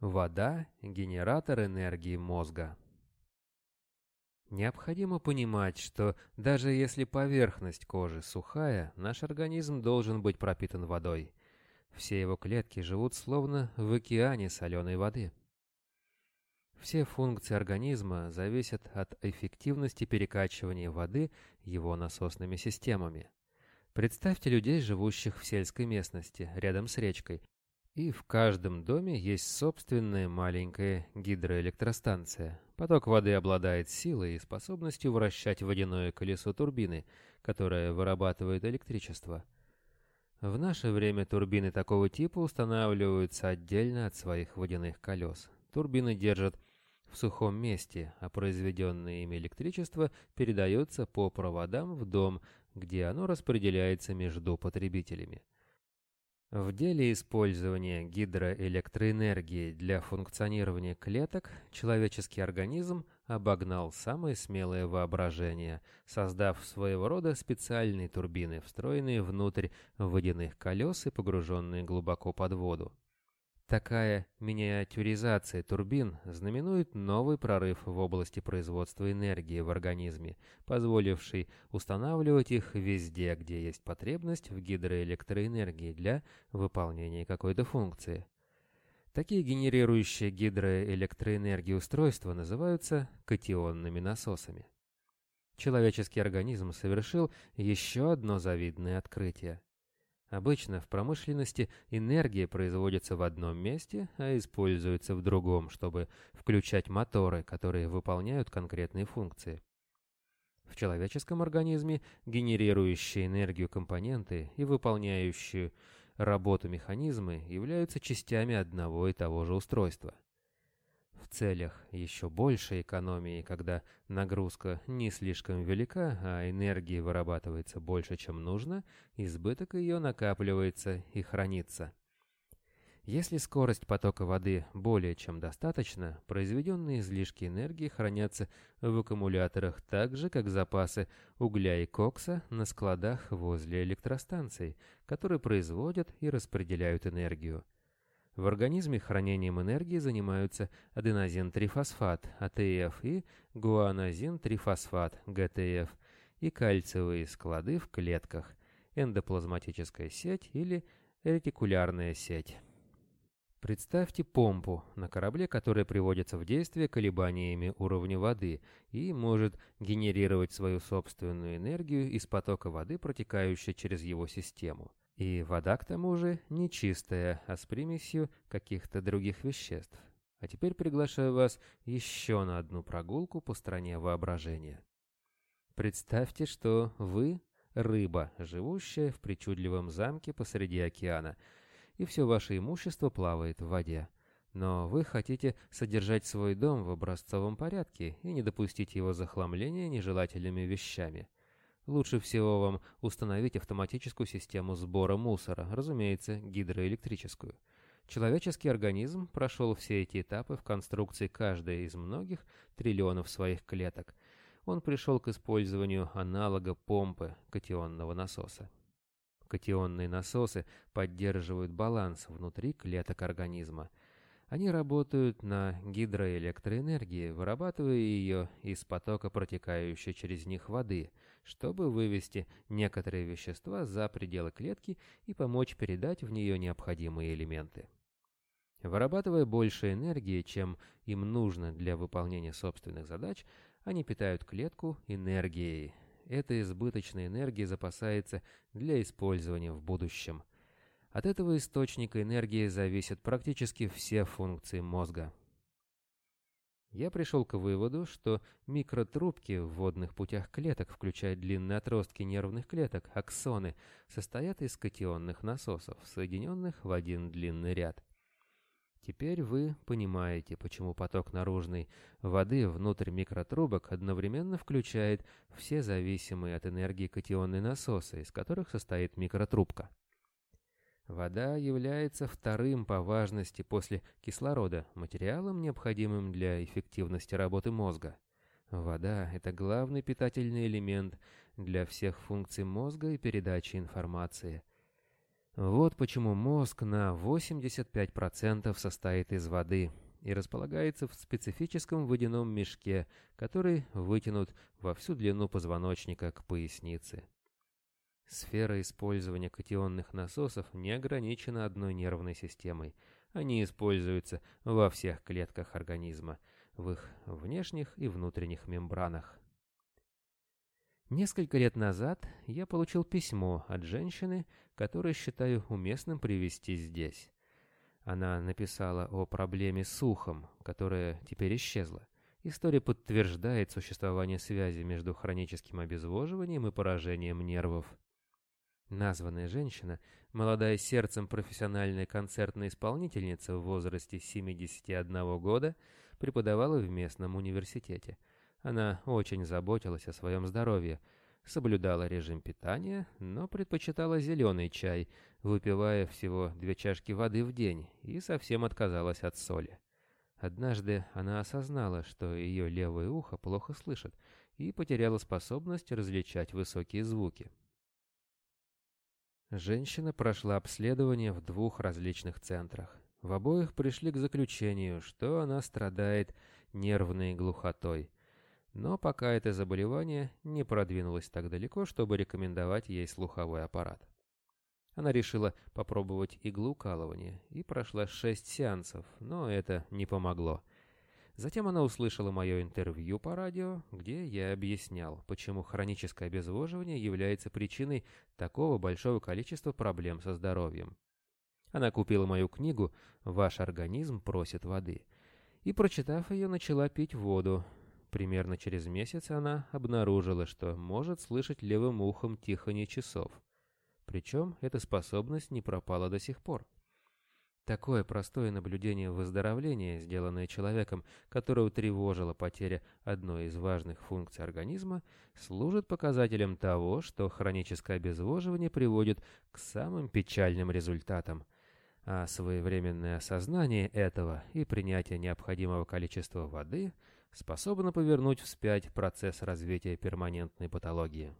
Вода – генератор энергии мозга. Необходимо понимать, что даже если поверхность кожи сухая, наш организм должен быть пропитан водой. Все его клетки живут словно в океане соленой воды. Все функции организма зависят от эффективности перекачивания воды его насосными системами. Представьте людей, живущих в сельской местности, рядом с речкой, и в каждом доме есть собственная маленькая гидроэлектростанция. Поток воды обладает силой и способностью вращать водяное колесо турбины, которое вырабатывает электричество. В наше время турбины такого типа устанавливаются отдельно от своих водяных колес. Турбины держат в сухом месте, а произведенное ими электричество передается по проводам в дом, где оно распределяется между потребителями. В деле использования гидроэлектроэнергии для функционирования клеток человеческий организм обогнал самое смелое воображение, создав своего рода специальные турбины, встроенные внутрь водяных колес и погруженные глубоко под воду. Такая миниатюризация турбин знаменует новый прорыв в области производства энергии в организме, позволивший устанавливать их везде, где есть потребность в гидроэлектроэнергии для выполнения какой-то функции. Такие генерирующие гидроэлектроэнергию устройства называются катионными насосами. Человеческий организм совершил еще одно завидное открытие – Обычно в промышленности энергия производится в одном месте, а используется в другом, чтобы включать моторы, которые выполняют конкретные функции. В человеческом организме генерирующие энергию компоненты и выполняющие работу механизмы являются частями одного и того же устройства – в целях еще большей экономии, когда нагрузка не слишком велика, а энергии вырабатывается больше, чем нужно, избыток ее накапливается и хранится. Если скорость потока воды более чем достаточна, произведенные излишки энергии хранятся в аккумуляторах так же, как запасы угля и кокса на складах возле электростанций, которые производят и распределяют энергию. В организме хранением энергии занимаются аденозин-трифосфат, АТФ, и гуанозин-трифосфат, ГТФ, и кальциевые склады в клетках, эндоплазматическая сеть или ретикулярная сеть. Представьте помпу на корабле, которая приводится в действие колебаниями уровня воды и может генерировать свою собственную энергию из потока воды, протекающей через его систему. И вода, к тому же, не чистая, а с примесью каких-то других веществ. А теперь приглашаю вас еще на одну прогулку по стране воображения. Представьте, что вы — рыба, живущая в причудливом замке посреди океана, и все ваше имущество плавает в воде. Но вы хотите содержать свой дом в образцовом порядке и не допустить его захламления нежелательными вещами. Лучше всего вам установить автоматическую систему сбора мусора, разумеется, гидроэлектрическую. Человеческий организм прошел все эти этапы в конструкции каждой из многих триллионов своих клеток. Он пришел к использованию аналога помпы катионного насоса. Катионные насосы поддерживают баланс внутри клеток организма – они работают на гидроэлектроэнергии, вырабатывая ее из потока протекающей через них воды, чтобы вывести некоторые вещества за пределы клетки и помочь передать в нее необходимые элементы. Вырабатывая больше энергии, чем им нужно для выполнения собственных задач, они питают клетку энергией. Эта избыточная энергия запасается для использования в будущем – от этого источника энергии зависят практически все функции мозга. Я пришел к выводу, что микротрубки в водных путях клеток, включая длинные отростки нервных клеток, аксоны, состоят из катионных насосов, соединенных в один длинный ряд. Теперь вы понимаете, почему поток наружной воды внутрь микротрубок одновременно включает все зависимые от энергии катионные насосы, из которых состоит микротрубка. Вода является вторым по важности после кислорода материалом, необходимым для эффективности работы мозга. Вода – это главный питательный элемент для всех функций мозга и передачи информации. Вот почему мозг на 85% состоит из воды и располагается в специфическом водяном мешке, который вытянут во всю длину позвоночника к пояснице. Сфера использования катионных насосов не ограничена одной нервной системой. Они используются во всех клетках организма, в их внешних и внутренних мембранах. Несколько лет назад я получил письмо от женщины, которое считаю уместным привести здесь. Она написала о проблеме с ухом, которая теперь исчезла. История подтверждает существование связи между хроническим обезвоживанием и поражением нервов. Названная женщина, молодая сердцем профессиональная концертная исполнительница в возрасте 71 года, преподавала в местном университете. Она очень заботилась о своем здоровье, соблюдала режим питания, но предпочитала зеленый чай, выпивая всего две чашки воды в день, и совсем отказалась от соли. Однажды она осознала, что ее левое ухо плохо слышит, и потеряла способность различать высокие звуки. Женщина прошла обследование в двух различных центрах. В обоих пришли к заключению, что она страдает нервной глухотой. Но пока это заболевание не продвинулось так далеко, чтобы рекомендовать ей слуховой аппарат. Она решила попробовать иглоукалывание и прошла шесть сеансов, но это не помогло. Затем она услышала мое интервью по радио, где я объяснял, почему хроническое обезвоживание является причиной такого большого количества проблем со здоровьем. Она купила мою книгу «Ваш организм просит воды» и, прочитав ее, начала пить воду. Примерно через месяц она обнаружила, что может слышать левым ухом тихонье часов. Причем эта способность не пропала до сих пор. Такое простое наблюдение выздоровления, сделанное человеком, которого тревожила потеря одной из важных функций организма, служит показателем того, что хроническое обезвоживание приводит к самым печальным результатам. А своевременное осознание этого и принятие необходимого количества воды способно повернуть вспять процесс развития перманентной патологии.